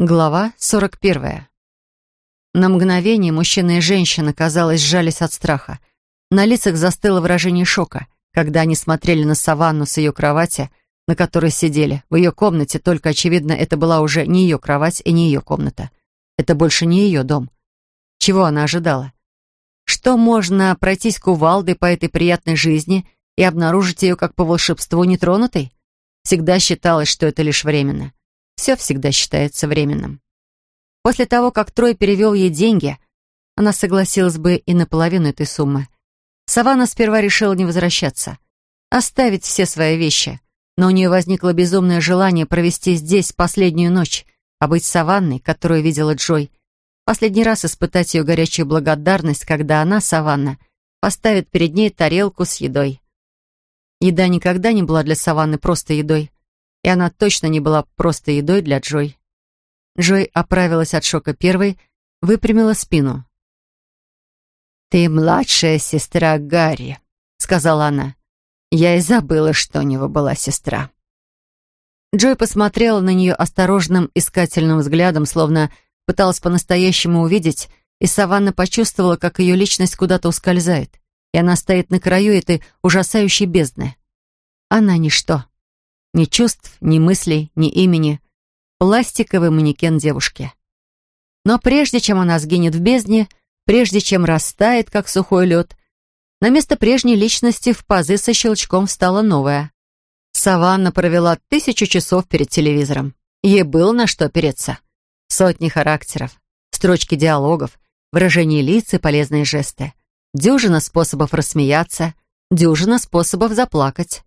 Глава 41. На мгновение мужчина и женщина, казалось, сжались от страха. На лицах застыло выражение шока, когда они смотрели на саванну с ее кровати, на которой сидели, в ее комнате, только, очевидно, это была уже не ее кровать и не ее комната. Это больше не ее дом. Чего она ожидала? Что можно пройтись кувалдой по этой приятной жизни и обнаружить ее как по волшебству нетронутой? Всегда считалось, что это лишь временно. Все всегда считается временным. После того, как Трой перевел ей деньги, она согласилась бы и на половину этой суммы. Саванна сперва решила не возвращаться, оставить все свои вещи, но у нее возникло безумное желание провести здесь последнюю ночь, а быть Саванной, которую видела Джой, последний раз испытать ее горячую благодарность, когда она, Саванна, поставит перед ней тарелку с едой. Еда никогда не была для Саванны просто едой и она точно не была просто едой для Джой. Джой оправилась от шока первой, выпрямила спину. «Ты младшая сестра Гарри», — сказала она. «Я и забыла, что у него была сестра». Джой посмотрела на нее осторожным, искательным взглядом, словно пыталась по-настоящему увидеть, и Саванна почувствовала, как ее личность куда-то ускользает, и она стоит на краю этой ужасающей бездны. Она ничто. Ни чувств, ни мыслей, ни имени. Пластиковый манекен девушки. Но прежде чем она сгинет в бездне, прежде чем растает, как сухой лед, на место прежней личности в пазы со щелчком встала новая. Саванна провела тысячу часов перед телевизором. Ей было на что опереться. Сотни характеров, строчки диалогов, выражения лиц и полезные жесты. Дюжина способов рассмеяться, дюжина способов заплакать.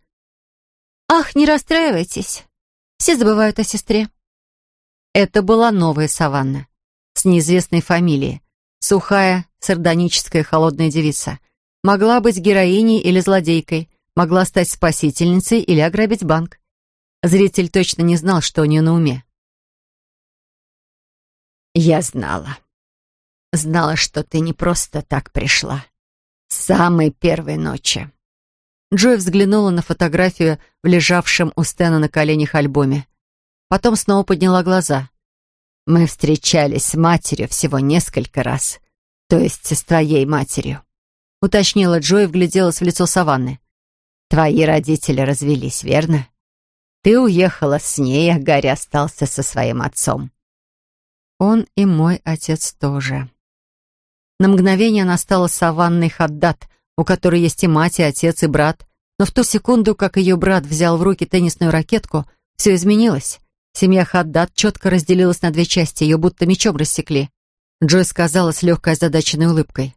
«Ах, не расстраивайтесь. Все забывают о сестре». Это была новая Саванна с неизвестной фамилией. Сухая, сардоническая, холодная девица. Могла быть героиней или злодейкой, могла стать спасительницей или ограбить банк. Зритель точно не знал, что у нее на уме. «Я знала. Знала, что ты не просто так пришла. С самой первой ночи. Джой взглянула на фотографию в лежавшем у Стэна на коленях альбоме. Потом снова подняла глаза. «Мы встречались с матерью всего несколько раз. То есть с твоей матерью», — уточнила Джой и вгляделась в лицо Саванны. «Твои родители развелись, верно? Ты уехала с ней, а Гарри остался со своим отцом». «Он и мой отец тоже». На мгновение она стала Саванной Хаддат — у которой есть и мать, и отец, и брат. Но в ту секунду, как ее брат взял в руки теннисную ракетку, все изменилось. Семья Хаддат четко разделилась на две части, ее будто мечом рассекли. Джой сказала с легкой озадаченной улыбкой.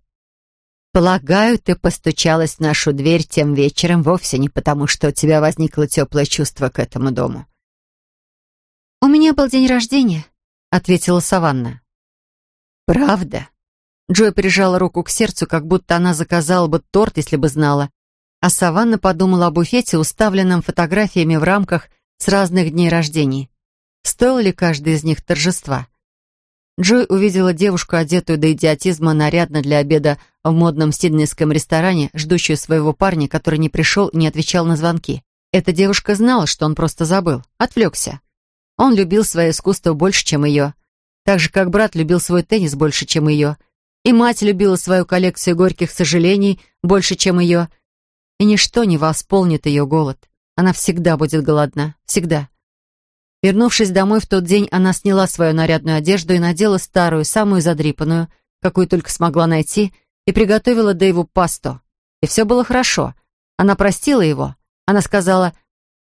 «Полагаю, ты постучалась в нашу дверь тем вечером вовсе не потому, что у тебя возникло теплое чувство к этому дому». «У меня был день рождения», — ответила Саванна. «Правда?» Джой прижала руку к сердцу, как будто она заказала бы торт, если бы знала. А Саванна подумала о буфете, уставленном фотографиями в рамках с разных дней рождений. Стоил ли каждый из них торжества? Джой увидела девушку, одетую до идиотизма нарядно для обеда в модном сиднейском ресторане, ждущую своего парня, который не пришел и не отвечал на звонки. Эта девушка знала, что он просто забыл, отвлекся. Он любил свое искусство больше, чем ее. Так же, как брат любил свой теннис больше, чем ее — и мать любила свою коллекцию горьких сожалений больше, чем ее. И ничто не восполнит ее голод. Она всегда будет голодна. Всегда. Вернувшись домой в тот день, она сняла свою нарядную одежду и надела старую, самую задрипанную, какую только смогла найти, и приготовила Дэйву пасту. И все было хорошо. Она простила его. Она сказала,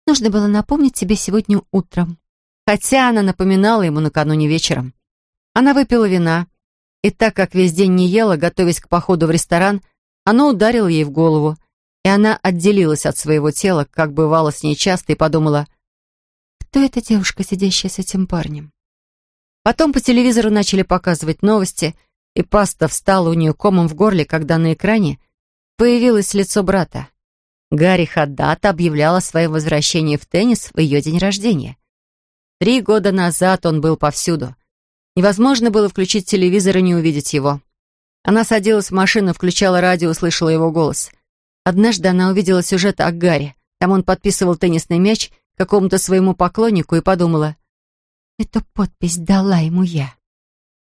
«Нужно было напомнить тебе сегодня утром». Хотя она напоминала ему накануне вечером. Она выпила вина, и так как весь день не ела, готовясь к походу в ресторан, оно ударило ей в голову, и она отделилась от своего тела, как бывало с ней часто, и подумала, «Кто эта девушка, сидящая с этим парнем?» Потом по телевизору начали показывать новости, и паста встала у нее комом в горле, когда на экране появилось лицо брата. Гарри Хаддат объявлял о своем возвращении в теннис в ее день рождения. Три года назад он был повсюду — Невозможно было включить телевизор и не увидеть его. Она садилась в машину, включала радио, услышала его голос. Однажды она увидела сюжет о Гарри. Там он подписывал теннисный мяч какому-то своему поклоннику и подумала, Эту подпись дала ему я.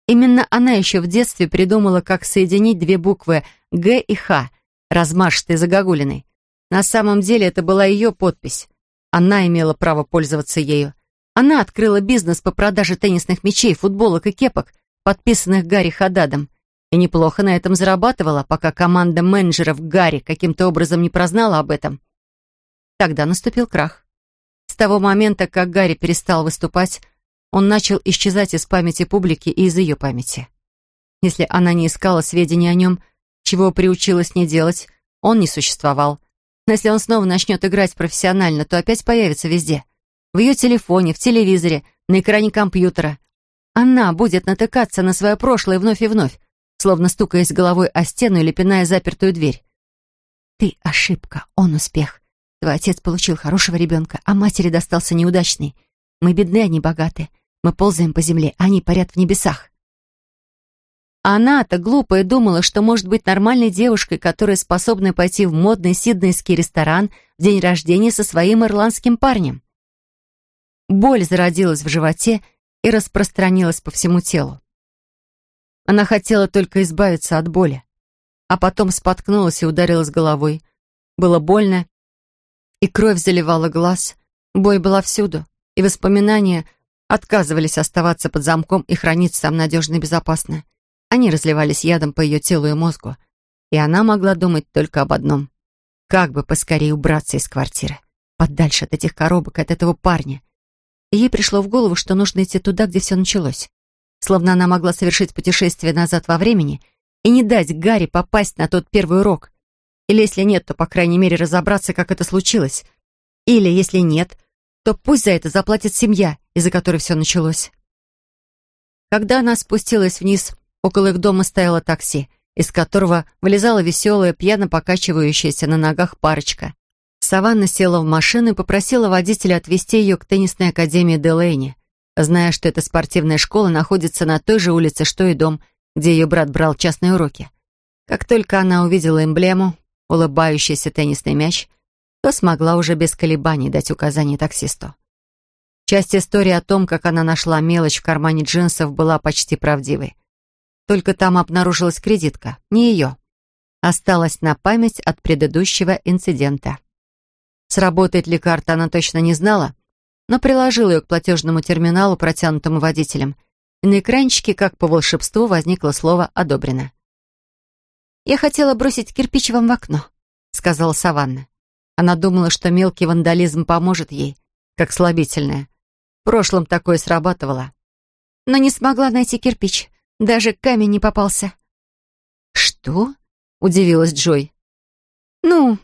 Именно она еще в детстве придумала, как соединить две буквы «Г» и «Х», размашистой загогулиной. На самом деле это была ее подпись. Она имела право пользоваться ею. Она открыла бизнес по продаже теннисных мячей, футболок и кепок, подписанных Гарри Хададом, и неплохо на этом зарабатывала, пока команда менеджеров Гарри каким-то образом не прознала об этом. Тогда наступил крах. С того момента, как Гарри перестал выступать, он начал исчезать из памяти публики и из ее памяти. Если она не искала сведений о нем, чего приучилась не делать, он не существовал. Но если он снова начнет играть профессионально, то опять появится везде. В ее телефоне, в телевизоре, на экране компьютера. Она будет натыкаться на свое прошлое вновь и вновь, словно стукаясь головой о стену или пиная запертую дверь. «Ты ошибка, он успех. Твой отец получил хорошего ребенка, а матери достался неудачный. Мы бедны, они богаты. Мы ползаем по земле, они парят в небесах». Она-то глупая думала, что может быть нормальной девушкой, которая способна пойти в модный сиднейский ресторан в день рождения со своим ирландским парнем. Боль зародилась в животе и распространилась по всему телу. Она хотела только избавиться от боли, а потом споткнулась и ударилась головой. Было больно, и кровь заливала глаз. Боль была всюду, и воспоминания отказывались оставаться под замком и храниться там надежно и безопасно. Они разливались ядом по ее телу и мозгу, и она могла думать только об одном. Как бы поскорее убраться из квартиры, подальше от этих коробок, от этого парня. Ей пришло в голову, что нужно идти туда, где все началось. Словно она могла совершить путешествие назад во времени и не дать Гарри попасть на тот первый урок. Или если нет, то, по крайней мере, разобраться, как это случилось. Или, если нет, то пусть за это заплатит семья, из-за которой все началось. Когда она спустилась вниз Около их дома стояло такси, из которого вылезала веселая, пьяно покачивающаяся на ногах парочка. Саванна села в машину и попросила водителя отвезти ее к теннисной академии Делейни, зная, что эта спортивная школа находится на той же улице, что и дом, где ее брат брал частные уроки. Как только она увидела эмблему, улыбающийся теннисный мяч, то смогла уже без колебаний дать указание таксисту. Часть истории о том, как она нашла мелочь в кармане джинсов, была почти правдивой. Только там обнаружилась кредитка, не ее. Осталась на память от предыдущего инцидента. Сработает ли карта, она точно не знала, но приложила ее к платежному терминалу, протянутому водителем, и на экранчике, как по волшебству, возникло слово «одобрено». «Я хотела бросить кирпич вам в окно», — сказала Саванна. Она думала, что мелкий вандализм поможет ей, как слабительное. В прошлом такое срабатывало. Но не смогла найти кирпич. Даже камень не попался». «Что?» — удивилась Джой. «Ну,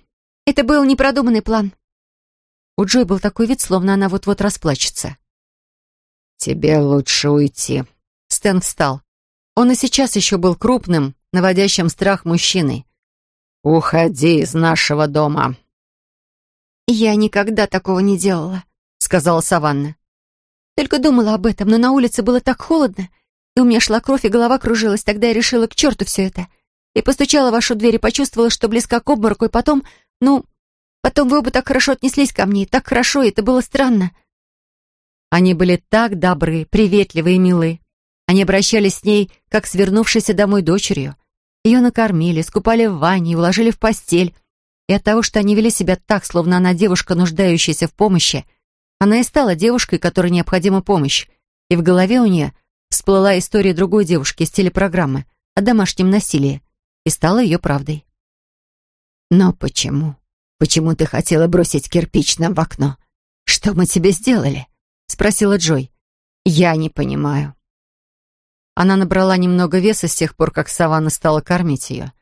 это был непродуманный план». У Джой был такой вид, словно она вот-вот расплачется. «Тебе лучше уйти». Стэн встал. Он и сейчас еще был крупным, наводящим страх мужчиной. «Уходи из нашего дома». «Я никогда такого не делала», — сказала Саванна. «Только думала об этом, но на улице было так холодно, и у меня шла кровь, и голова кружилась. Тогда я решила, к черту все это. И постучала в вашу дверь и почувствовала, что близко к обмороку, и потом, ну, потом вы оба так хорошо отнеслись ко мне, так хорошо, и это было странно. Они были так добры, приветливы и милы. Они обращались с ней, как с вернувшейся домой дочерью. Ее накормили, скупали в ванне и уложили в постель. И от того, что они вели себя так, словно она девушка, нуждающаяся в помощи, она и стала девушкой, которой необходима помощь. И в голове у нее всплыла история другой девушки из телепрограммы о домашнем насилии и стала ее правдой. «Но почему? Почему ты хотела бросить кирпич нам в окно? Что мы тебе сделали?» — спросила Джой. «Я не понимаю». Она набрала немного веса с тех пор, как Саванна стала кормить ее.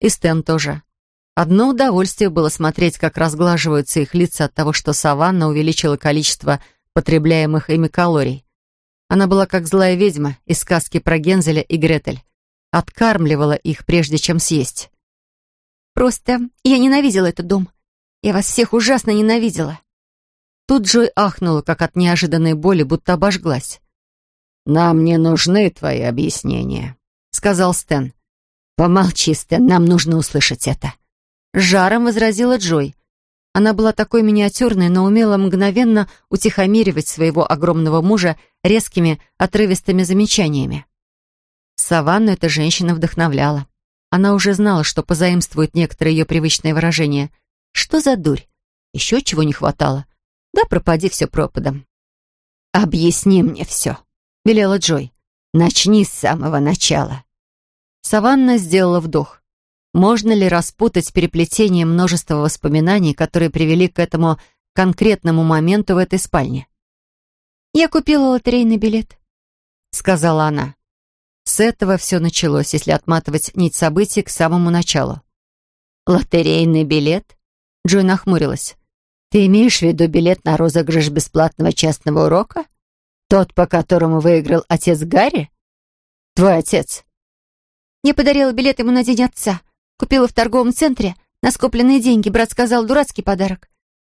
И Стэн тоже. Одно удовольствие было смотреть, как разглаживаются их лица от того, что Саванна увеличила количество потребляемых ими калорий. Она была как злая ведьма из сказки про Гензеля и Гретель. Откармливала их, прежде чем съесть. «Просто я ненавидела этот дом. Я вас всех ужасно ненавидела». Тут Джой ахнула, как от неожиданной боли, будто обожглась. «Нам не нужны твои объяснения», — сказал Стэн. «Помолчи, Стэн, нам нужно услышать это». Жаром возразила Джой. Она была такой миниатюрной, но умела мгновенно утихомиривать своего огромного мужа резкими, отрывистыми замечаниями. Саванну эта женщина вдохновляла. Она уже знала, что позаимствует некоторые ее привычные выражения. Что за дурь? Еще чего не хватало? Да пропади все пропадом. «Объясни мне все», — велела Джой. «Начни с самого начала». Саванна сделала вдох. Можно ли распутать переплетение множества воспоминаний, которые привели к этому конкретному моменту в этой спальне? «Я купила лотерейный билет», — сказала она. С этого все началось, если отматывать нить событий к самому началу. «Лотерейный билет?» Джой нахмурилась. «Ты имеешь в виду билет на розыгрыш бесплатного частного урока? Тот, по которому выиграл отец Гарри? Твой отец?» «Я подарила билет ему на день отца. Купила в торговом центре на скопленные деньги. Брат сказал, дурацкий подарок.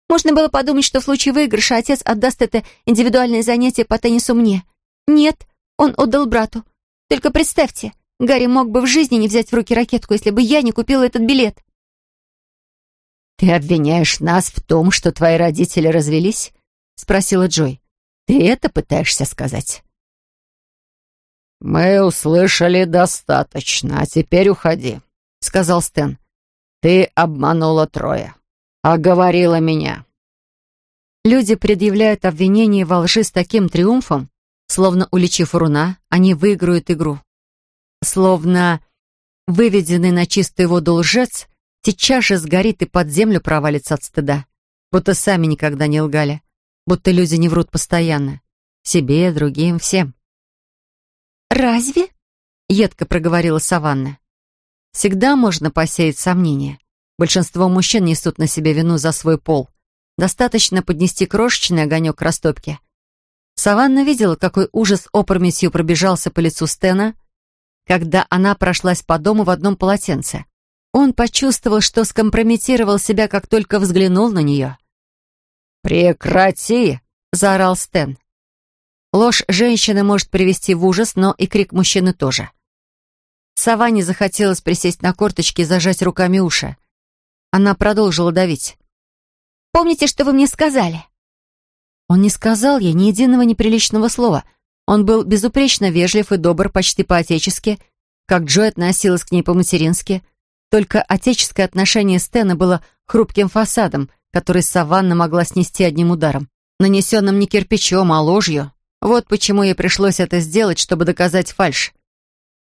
Можно было подумать, что в случае выигрыша отец отдаст это индивидуальное занятие по теннису мне. Нет, он отдал брату. Только представьте, Гарри мог бы в жизни не взять в руки ракетку, если бы я не купила этот билет. «Ты обвиняешь нас в том, что твои родители развелись?» — спросила Джой. «Ты это пытаешься сказать?» «Мы услышали достаточно, а теперь уходи», — сказал Стэн. «Ты обманула Троя. Оговорила меня». Люди предъявляют обвинение во лжи с таким триумфом, словно, уличив руна, они выиграют игру. Словно выведенный на чистую воду лжец сейчас же сгорит и под землю провалится от стыда. Будто сами никогда не лгали. Будто люди не врут постоянно. Себе, другим, всем. «Разве?» — едко проговорила Саванна. Всегда можно посеять сомнения. Большинство мужчин несут на себе вину за свой пол. Достаточно поднести крошечный огонек к растопке. Саванна видела, какой ужас опрометью пробежался по лицу Стена, когда она прошлась по дому в одном полотенце. Он почувствовал, что скомпрометировал себя, как только взглянул на нее. «Прекрати!» — заорал Стэн. Ложь женщины может привести в ужас, но и крик мужчины тоже. Саванне захотелось присесть на корточки и зажать руками уши. Она продолжила давить. «Помните, что вы мне сказали?» Он не сказал ей ни единого неприличного слова. Он был безупречно вежлив и добр почти по-отечески, как Джой относилась к ней по-матерински. Только отеческое отношение Стэна было хрупким фасадом, который Саванна могла снести одним ударом, нанесенным не кирпичом, а ложью. Вот почему ей пришлось это сделать, чтобы доказать фальшь.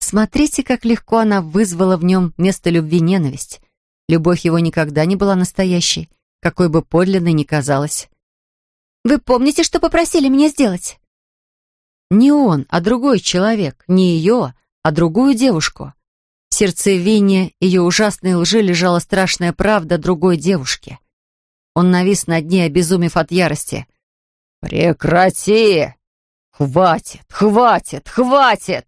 Смотрите, как легко она вызвала в нем вместо любви ненависть. Любовь его никогда не была настоящей, какой бы подлинной ни казалась. «Вы помните, что попросили меня сделать?» Не он, а другой человек, не ее, а другую девушку. В сердцевине ее ужасной лжи лежала страшная правда другой девушки. Он навис над ней, обезумев от ярости. «Прекрати! Хватит, хватит, хватит!»